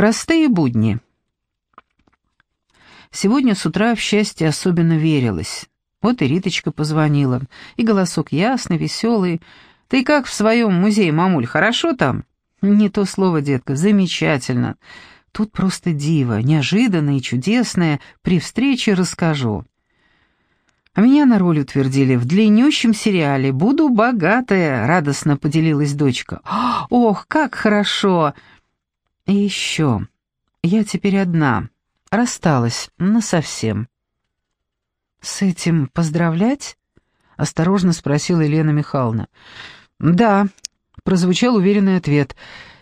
Простые будни. Сегодня с утра в счастье особенно верилось. Вот и Риточка позвонила, и голосок ясный, веселый. «Ты как в своем музее, мамуль, хорошо там?» «Не то слово, детка, замечательно. Тут просто диво, неожиданное и чудесное. При встрече расскажу». А меня на роль утвердили в длиннющем сериале «Буду богатая», — радостно поделилась дочка. «Ох, как хорошо!» «И еще. Я теперь одна. Рассталась. Насовсем». «С этим поздравлять?» — осторожно спросила Елена Михайловна. «Да», — прозвучал уверенный ответ.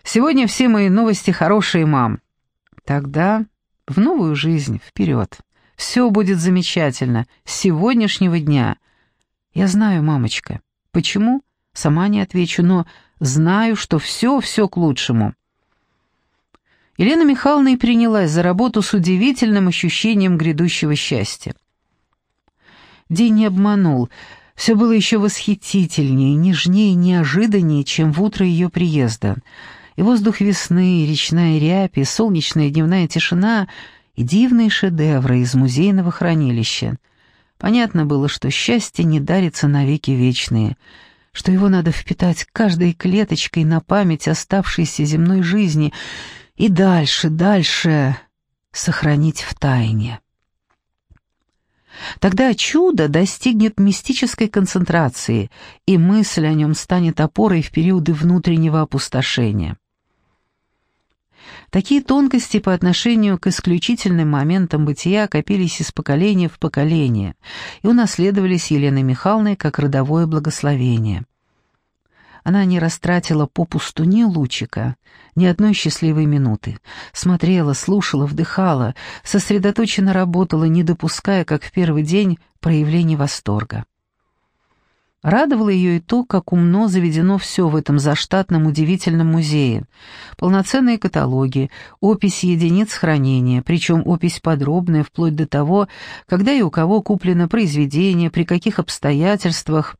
«Сегодня все мои новости хорошие, мам». «Тогда в новую жизнь, вперед». Все будет замечательно. С сегодняшнего дня. Я знаю, мамочка. Почему? Сама не отвечу, но знаю, что все-все к лучшему. Елена Михайловна и принялась за работу с удивительным ощущением грядущего счастья. День не обманул. Все было еще восхитительнее, нежнее, неожиданнее, чем в утро ее приезда. И воздух весны, и речная рябь, и солнечная дневная тишина — и дивные шедевры из музейного хранилища. Понятно было, что счастье не дарится навеки вечные, что его надо впитать каждой клеточкой на память оставшейся земной жизни и дальше, дальше сохранить в тайне. Тогда чудо достигнет мистической концентрации, и мысль о нем станет опорой в периоды внутреннего опустошения. Такие тонкости по отношению к исключительным моментам бытия копились из поколения в поколение и унаследовались Еленой Михайловной как родовое благословение. Она не растратила попусту ни лучика, ни одной счастливой минуты. Смотрела, слушала, вдыхала, сосредоточенно работала, не допуская, как в первый день, проявлений восторга. Радовало ее и то, как умно заведено все в этом заштатном удивительном музее. Полноценные каталоги, описи единиц хранения, причем опись подробная, вплоть до того, когда и у кого куплено произведение, при каких обстоятельствах.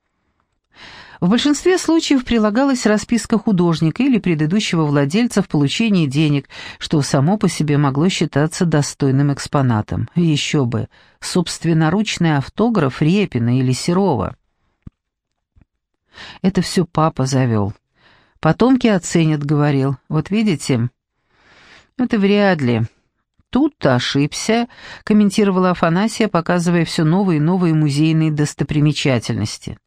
В большинстве случаев прилагалась расписка художника или предыдущего владельца в получении денег, что само по себе могло считаться достойным экспонатом. Еще бы, собственноручный автограф Репина или Серова. Это все папа завел. Потомки оценят, говорил. Вот видите? Это вряд ли. Тут-то ошибся, комментировала Афанасия, показывая все новые и новые музейные достопримечательности.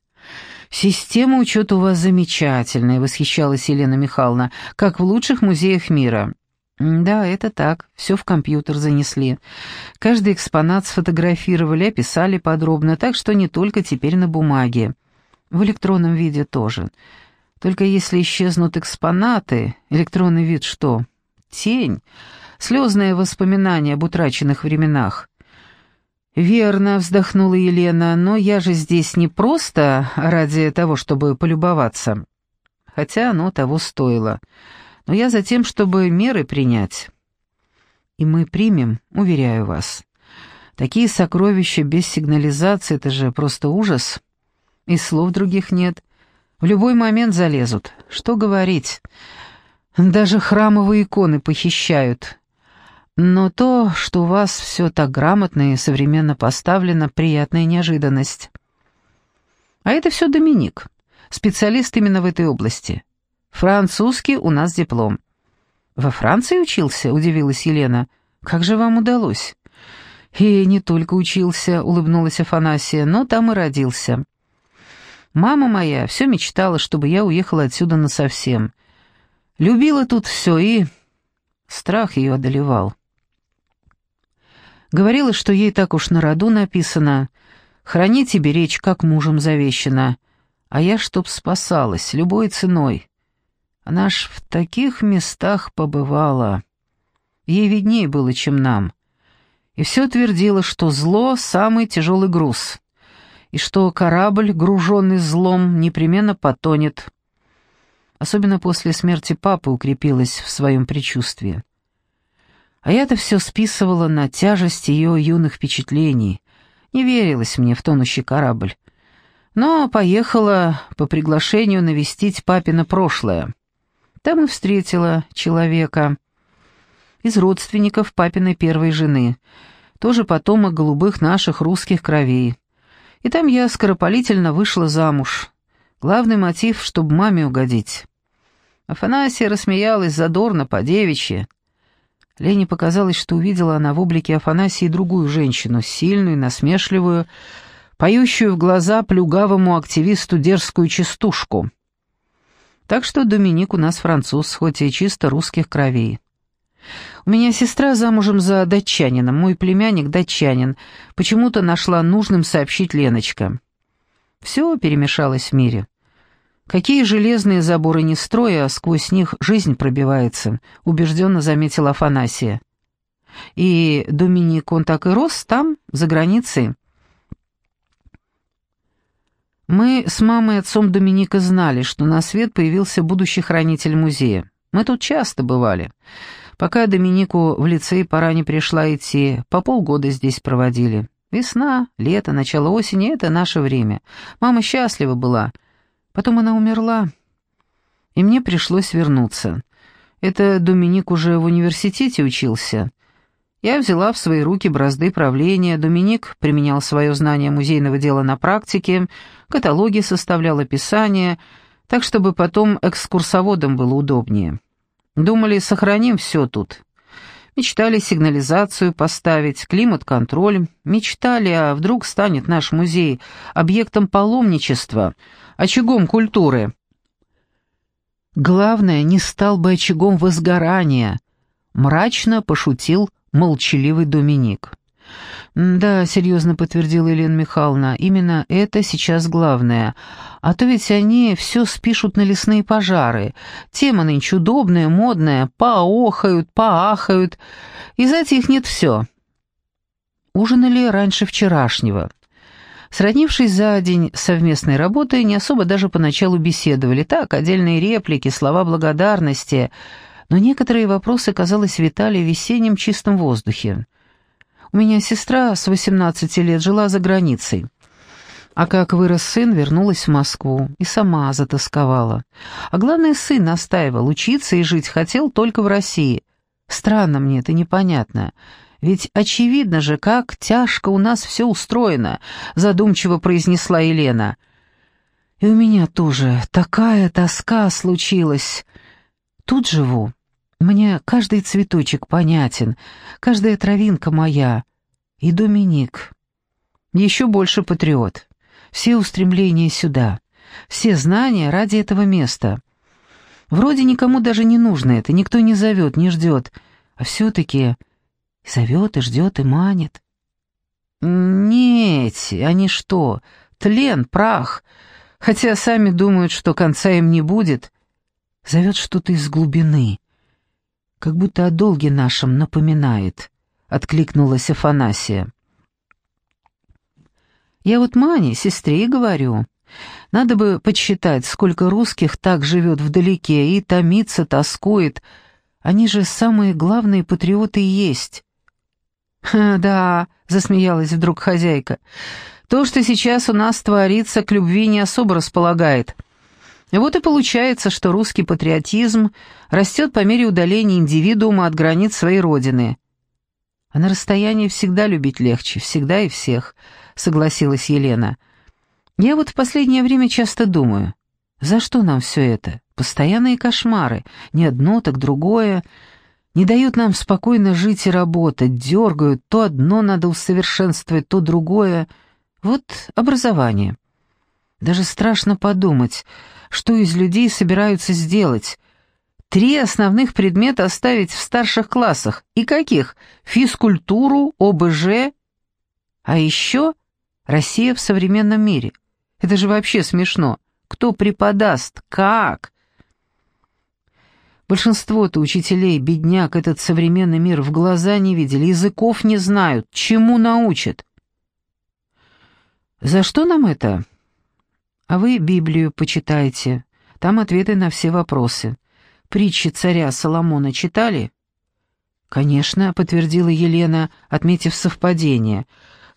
«Система учета у вас замечательная», — восхищалась Елена Михайловна, «как в лучших музеях мира». «Да, это так, все в компьютер занесли. Каждый экспонат сфотографировали, описали подробно, так что не только теперь на бумаге. В электронном виде тоже. Только если исчезнут экспонаты, электронный вид что? Тень. Слезное воспоминание об утраченных временах. «Верно», — вздохнула Елена, — «но я же здесь не просто ради того, чтобы полюбоваться. Хотя оно того стоило. Но я за тем, чтобы меры принять. И мы примем, уверяю вас. Такие сокровища без сигнализации — это же просто ужас». И слов других нет. В любой момент залезут. Что говорить? Даже храмовые иконы похищают. Но то, что у вас все так грамотно и современно поставлено, приятная неожиданность. А это все Доминик, специалист именно в этой области. Французский у нас диплом. Во Франции учился, удивилась Елена. Как же вам удалось? И не только учился, улыбнулась Афанасия, но там и родился. Мама моя все мечтала, чтобы я уехала отсюда насовсем. Любила тут все и... Страх ее одолевал. Говорила, что ей так уж на роду написано «Хранить и беречь, как мужем завещено», а я чтоб спасалась, любой ценой. Она ж в таких местах побывала. Ей виднее было, чем нам. И все твердила, что зло — самый тяжелый груз и что корабль, груженный злом, непременно потонет. Особенно после смерти папы укрепилась в своем предчувствии. А я-то все списывала на тяжесть ее юных впечатлений. Не верилось мне в тонущий корабль. Но поехала по приглашению навестить папина прошлое. Там и встретила человека. из родственников папиной первой жены, тоже потомок голубых наших русских кровей. И там я скоропалительно вышла замуж. Главный мотив, чтобы маме угодить. Афанасия рассмеялась задорно, по-девичьи. Лене показалось, что увидела она в облике Афанасии другую женщину, сильную, насмешливую, поющую в глаза плюгавому активисту дерзкую частушку. Так что Доминик у нас француз, хоть и чисто русских кровей. У меня сестра замужем за датчанином, мой племянник датчанин. Почему-то нашла нужным сообщить Леночка. Все перемешалось в мире. Какие железные заборы не строя, а сквозь них жизнь пробивается, убежденно заметила Афанасия. И Доминик, он так и рос там, за границей. Мы с мамой и отцом Доминика знали, что на свет появился будущий хранитель музея. Мы тут часто бывали. Пока Доминику в лицей пора не пришла идти, по полгода здесь проводили. Весна, лето, начало осени — это наше время. Мама счастлива была. Потом она умерла, и мне пришлось вернуться. Это Доминик уже в университете учился. Я взяла в свои руки бразды правления, Доминик применял свое знание музейного дела на практике, каталоги составлял описания, так, чтобы потом экскурсоводам было удобнее. Думали, сохраним все тут. Мечтали сигнализацию поставить, климат-контроль. Мечтали, а вдруг станет наш музей объектом паломничества, очагом культуры. Главное, не стал бы очагом возгорания, мрачно пошутил молчаливый Доминик. «Да», — серьезно подтвердила Елена Михайловна, — «именно это сейчас главное. А то ведь они все спишут на лесные пожары. Тема нынче удобная, модная, поохают, поахают. И нет все». Ужинали раньше вчерашнего. Сроднившись за день совместной работы, не особо даже поначалу беседовали. Так, отдельные реплики, слова благодарности. Но некоторые вопросы, казалось, витали в весеннем чистом воздухе. У меня сестра с 18 лет жила за границей. А как вырос сын, вернулась в Москву и сама затасковала. А главное, сын настаивал, учиться и жить хотел только в России. Странно мне это непонятно. Ведь очевидно же, как тяжко у нас все устроено, задумчиво произнесла Елена. И у меня тоже такая тоска случилась. Тут живу, мне каждый цветочек понятен, каждая травинка моя. И Доминик. Еще больше патриот. Все устремления сюда. Все знания ради этого места. Вроде никому даже не нужно это, никто не зовет, не ждет. А все-таки зовет и ждет и манит. Нет, они что, тлен, прах, хотя сами думают, что конца им не будет. Зовет что-то из глубины, как будто о долге нашем напоминает», — откликнулась Афанасия. «Я вот Мане, сестре, и говорю. Надо бы подсчитать, сколько русских так живет вдалеке и томится, тоскует. Они же самые главные патриоты и есть». «Да», — засмеялась вдруг хозяйка, — «то, что сейчас у нас творится, к любви не особо располагает». Вот и получается, что русский патриотизм растет по мере удаления индивидуума от границ своей родины. А на расстоянии всегда любить легче, всегда и всех, согласилась Елена. Я вот в последнее время часто думаю, за что нам все это? Постоянные кошмары, не одно, так другое. Не дают нам спокойно жить и работать, дергают, то одно надо усовершенствовать, то другое. Вот образование. Даже страшно подумать, что из людей собираются сделать. Три основных предмета оставить в старших классах. И каких? Физкультуру, ОБЖ. А еще Россия в современном мире. Это же вообще смешно. Кто преподаст? Как? Большинство-то учителей, бедняк, этот современный мир в глаза не видели, языков не знают, чему научат. За что нам это? А вы Библию почитайте, там ответы на все вопросы. Притчи царя Соломона читали?» «Конечно», — подтвердила Елена, отметив совпадение.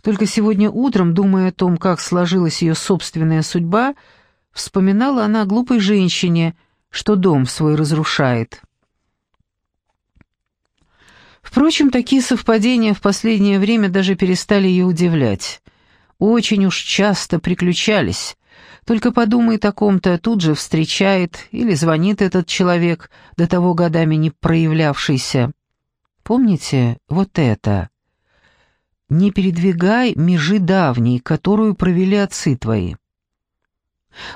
Только сегодня утром, думая о том, как сложилась ее собственная судьба, вспоминала она о глупой женщине, что дом свой разрушает. Впрочем, такие совпадения в последнее время даже перестали ее удивлять. Очень уж часто приключались. Только подумает о ком-то, тут же встречает или звонит этот человек, до того годами не проявлявшийся. Помните вот это? «Не передвигай межи давней, которую провели отцы твои».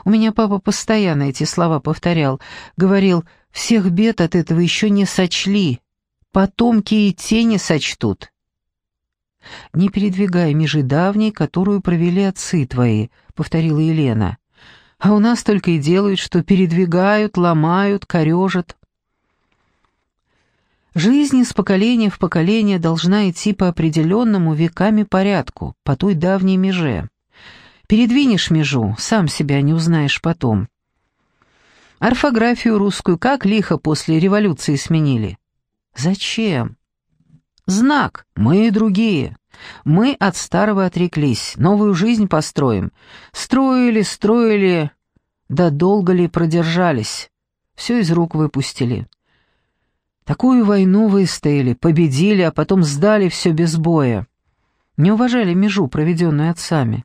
У меня папа постоянно эти слова повторял, говорил, «Всех бед от этого еще не сочли, потомки и тени сочтут». «Не передвигай межи давней, которую провели отцы твои», — повторила Елена. «А у нас только и делают, что передвигают, ломают, корежат». Жизнь из поколения в поколение должна идти по определенному веками порядку, по той давней меже. Передвинешь межу, сам себя не узнаешь потом. Орфографию русскую как лихо после революции сменили. Зачем? Знак, мы другие. Мы от старого отреклись, новую жизнь построим. Строили, строили, да долго ли продержались. Все из рук выпустили. Такую войну выстояли, победили, а потом сдали все без боя. Не уважали межу, проведенную отцами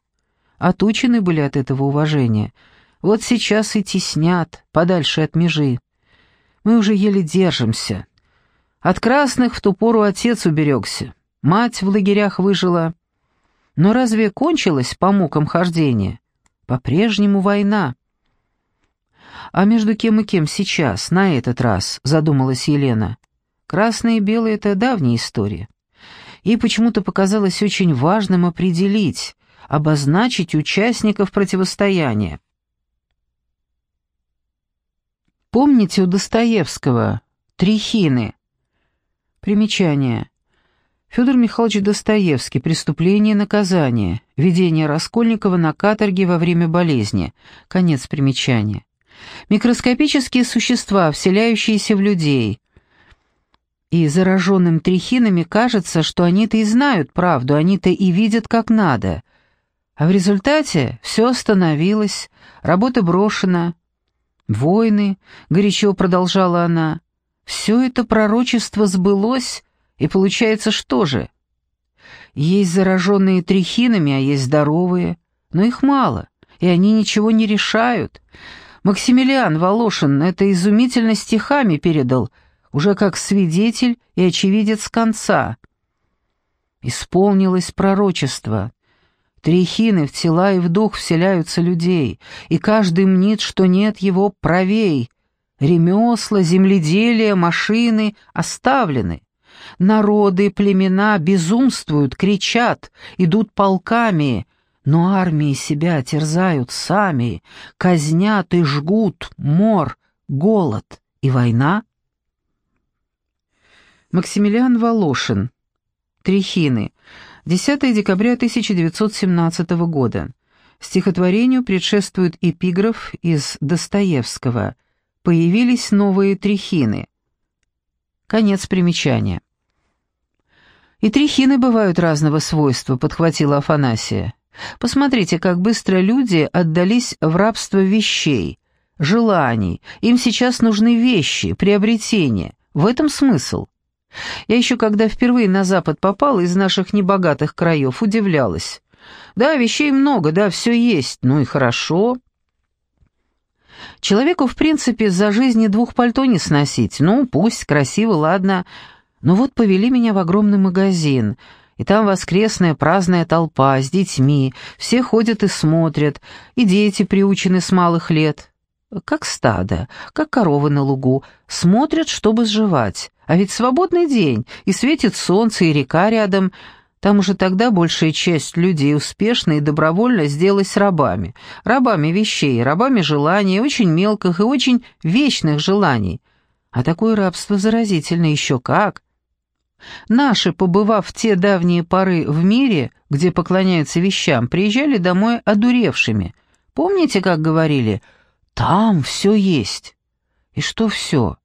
отучены были от этого уважения. Вот сейчас и теснят, подальше от межи. Мы уже еле держимся. От красных в ту пору отец уберегся, мать в лагерях выжила. Но разве кончилось по мукам хождения? По-прежнему война. А между кем и кем сейчас, на этот раз, задумалась Елена. Красные и белые — это давняя история. Ей почему-то показалось очень важным определить, обозначить участников противостояния. Помните у Достоевского «Трихины»? Примечание. Федор Михайлович Достоевский «Преступление и наказание», «Ведение Раскольникова на каторге во время болезни», конец примечания. Микроскопические существа, вселяющиеся в людей. И зараженным трихинами кажется, что они-то и знают правду, они-то и видят как надо. А в результате все остановилось, работа брошена. «Войны», — горячо продолжала она, — «все это пророчество сбылось, и получается что же? Есть зараженные трихинами, а есть здоровые, но их мало, и они ничего не решают. Максимилиан Волошин это изумительно стихами передал, уже как свидетель и очевидец конца. Исполнилось пророчество — Трихины в тела и в дух вселяются людей, и каждый мнит, что нет его правей. Ремесла, земледелие, машины оставлены. Народы, племена безумствуют, кричат, идут полками, но армии себя терзают сами, казнят и жгут мор, голод и война. Максимилиан Волошин. Трихины. 10 декабря 1917 года. Стихотворению предшествует эпиграф из Достоевского «Появились новые трихины». Конец примечания. «И трихины бывают разного свойства», — подхватила Афанасия. «Посмотрите, как быстро люди отдались в рабство вещей, желаний. Им сейчас нужны вещи, приобретения. В этом смысл. Я еще когда впервые на Запад попала из наших небогатых краев, удивлялась. Да, вещей много, да, все есть, ну и хорошо. Человеку, в принципе, за жизни двух пальто не сносить. Ну, пусть, красиво, ладно. Но вот повели меня в огромный магазин, и там воскресная праздная толпа с детьми, все ходят и смотрят, и дети приучены с малых лет. Как стадо, как коровы на лугу, смотрят, чтобы сживать. А ведь свободный день, и светит солнце, и река рядом. Там уже тогда большая часть людей успешно и добровольно сделалась рабами. Рабами вещей, рабами желаний, очень мелких и очень вечных желаний. А такое рабство заразительно еще как. Наши, побывав в те давние поры в мире, где поклоняются вещам, приезжали домой одуревшими. Помните, как говорили «там все есть»? И что все?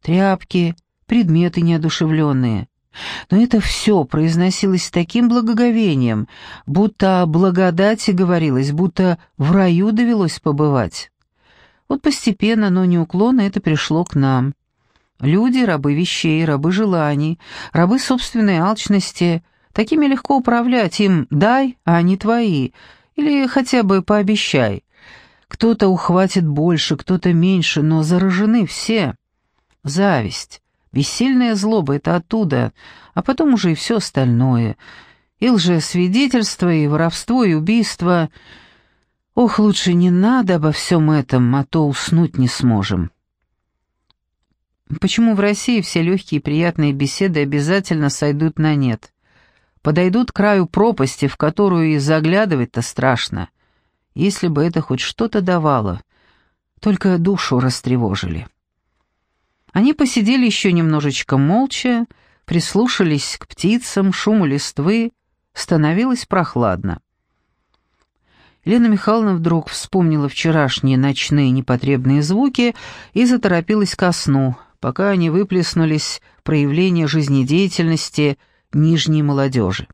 Тряпки, предметы неодушевленные. Но это все произносилось с таким благоговением, будто о благодати говорилось, будто в раю довелось побывать. Вот постепенно, но неуклонно это пришло к нам. Люди — рабы вещей, рабы желаний, рабы собственной алчности. Такими легко управлять, им дай, а они твои, или хотя бы пообещай. Кто-то ухватит больше, кто-то меньше, но заражены все. Зависть, бессильная злоба — это оттуда, а потом уже и все остальное. И лжесвидетельство, и воровство, и убийство. Ох, лучше не надо обо всем этом, а то уснуть не сможем. Почему в России все легкие и приятные беседы обязательно сойдут на нет? Подойдут к краю пропасти, в которую и заглядывать-то страшно. Если бы это хоть что-то давало, только душу растревожили. Они посидели еще немножечко молча, прислушались к птицам, шуму листвы, становилось прохладно. Лена Михайловна вдруг вспомнила вчерашние ночные непотребные звуки и заторопилась ко сну, пока не выплеснулись проявления жизнедеятельности нижней молодежи.